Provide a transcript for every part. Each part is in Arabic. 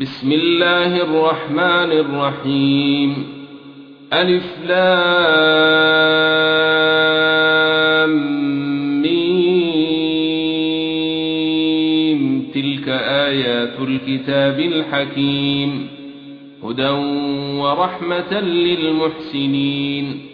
بسم الله الرحمن الرحيم. ألف لام ميم. تلك آيات الكتاب الحكيم. هدى ورحمة للمحسنين.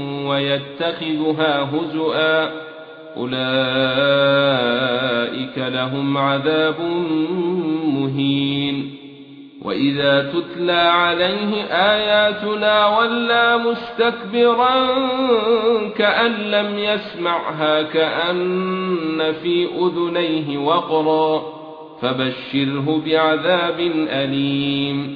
ويتخذها هزؤا. أولئك لهم عذاب مهين. وإذا تتلى عليه آياتنا ولى مستكبرا كأن لم يسمعها كأن في أذنيه وقرا فبشره بعذاب أليم.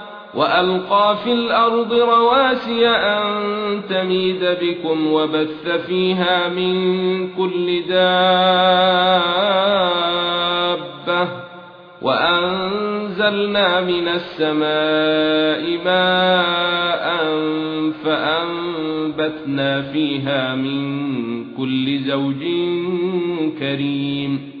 وألقى في الأرض رواسي أن تميد بكم وبث فيها من كل دابة وأنزلنا من السماء ماء فأنبتنا فيها من كل زوج كريم